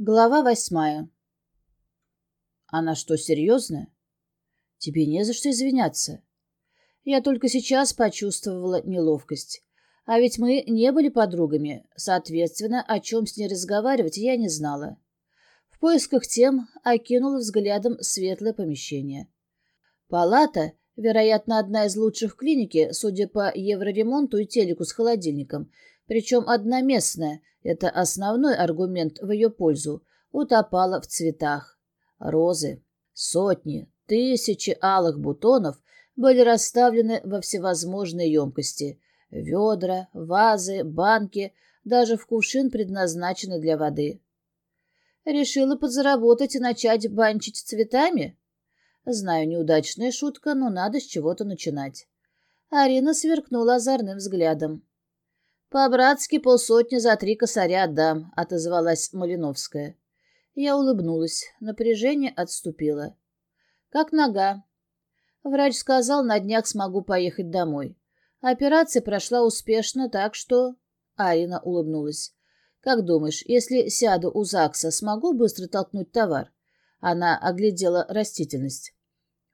Глава восьмая. Она что, серьезная? Тебе не за что извиняться. Я только сейчас почувствовала неловкость. А ведь мы не были подругами, соответственно, о чем с ней разговаривать я не знала. В поисках тем окинула взглядом светлое помещение. Палата, вероятно, одна из лучших в клинике, судя по евроремонту и телеку с холодильником, причем одноместная, это основной аргумент в ее пользу, утопала в цветах. Розы, сотни, тысячи алых бутонов были расставлены во всевозможные емкости. Ведра, вазы, банки, даже в кувшин предназначены для воды. Решила подзаработать и начать банчить цветами? Знаю, неудачная шутка, но надо с чего-то начинать. Арина сверкнула озорным взглядом. «По-братски полсотни за три косаря отдам», — отозвалась Малиновская. Я улыбнулась. Напряжение отступило. «Как нога?» Врач сказал, на днях смогу поехать домой. Операция прошла успешно, так что... Арина улыбнулась. «Как думаешь, если сяду у ЗАГСа, смогу быстро толкнуть товар?» Она оглядела растительность.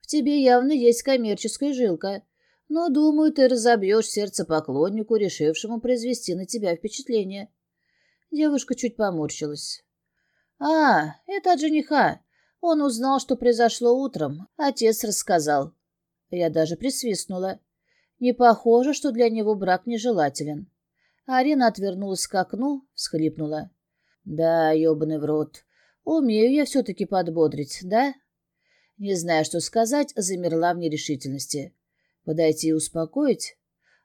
«В тебе явно есть коммерческая жилка но, думаю, ты разобьешь сердце поклоннику, решившему произвести на тебя впечатление. Девушка чуть поморщилась. «А, это от жениха. Он узнал, что произошло утром. Отец рассказал». Я даже присвистнула. Не похоже, что для него брак нежелателен. Арина отвернулась к окну, всхлипнула. «Да, ебаный в рот. Умею я все-таки подбодрить, да?» Не зная, что сказать, замерла в нерешительности. Подойти и успокоить?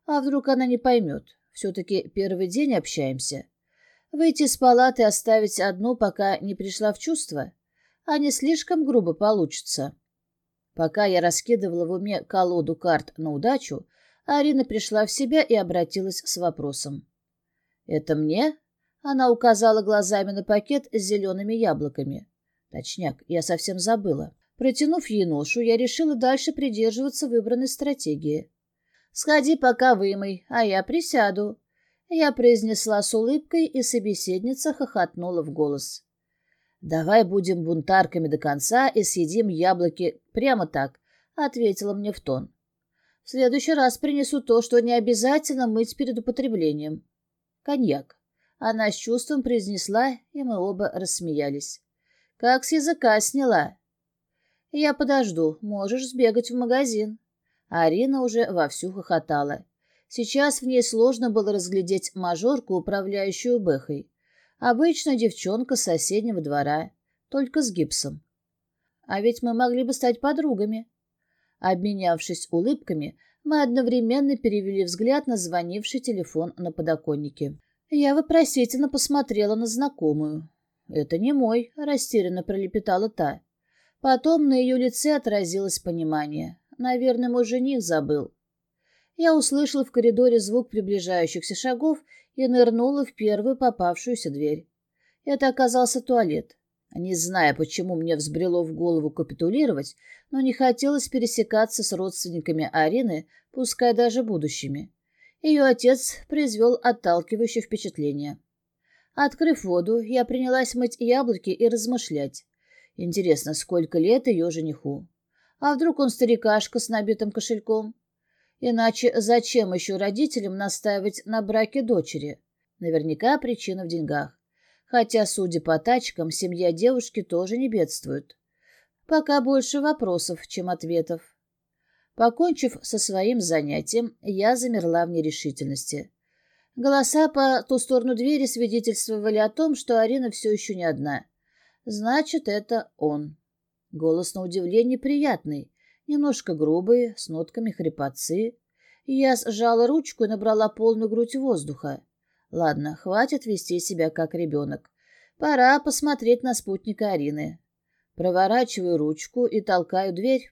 А вдруг она не поймет? Все-таки первый день общаемся. Выйти из палаты и оставить одну, пока не пришла в чувство? А не слишком грубо получится. Пока я раскидывала в уме колоду карт на удачу, Арина пришла в себя и обратилась с вопросом. «Это мне?» Она указала глазами на пакет с зелеными яблоками. Точняк, я совсем забыла. Протянув ей ношу, я решила дальше придерживаться выбранной стратегии. «Сходи пока вымой, а я присяду», — я произнесла с улыбкой, и собеседница хохотнула в голос. «Давай будем бунтарками до конца и съедим яблоки прямо так», — ответила мне в тон. «В следующий раз принесу то, что не обязательно мыть перед употреблением. Коньяк». Она с чувством произнесла, и мы оба рассмеялись. «Как с языка сняла!» «Я подожду, можешь сбегать в магазин». Арина уже вовсю хохотала. Сейчас в ней сложно было разглядеть мажорку, управляющую Бэхой. Обычно девчонка с соседнего двора, только с гипсом. А ведь мы могли бы стать подругами. Обменявшись улыбками, мы одновременно перевели взгляд на звонивший телефон на подоконнике. Я вопросительно посмотрела на знакомую. «Это не мой», — растерянно пролепетала та. Потом на ее лице отразилось понимание. Наверное, мой жених забыл. Я услышала в коридоре звук приближающихся шагов и нырнула в первую попавшуюся дверь. Это оказался туалет. Не зная, почему мне взбрело в голову капитулировать, но не хотелось пересекаться с родственниками Арины, пускай даже будущими. Ее отец произвел отталкивающее впечатление. Открыв воду, я принялась мыть яблоки и размышлять. Интересно, сколько лет ее жениху? А вдруг он старикашка с набитым кошельком? Иначе зачем еще родителям настаивать на браке дочери? Наверняка причина в деньгах. Хотя, судя по тачкам, семья девушки тоже не бедствует. Пока больше вопросов, чем ответов. Покончив со своим занятием, я замерла в нерешительности. Голоса по ту сторону двери свидетельствовали о том, что Арина все еще не одна. Значит, это он. Голос на удивление приятный, немножко грубый, с нотками хрипотцы. Я сжала ручку и набрала полную грудь воздуха. Ладно, хватит вести себя как ребенок. Пора посмотреть на спутника Арины. Проворачиваю ручку и толкаю дверь.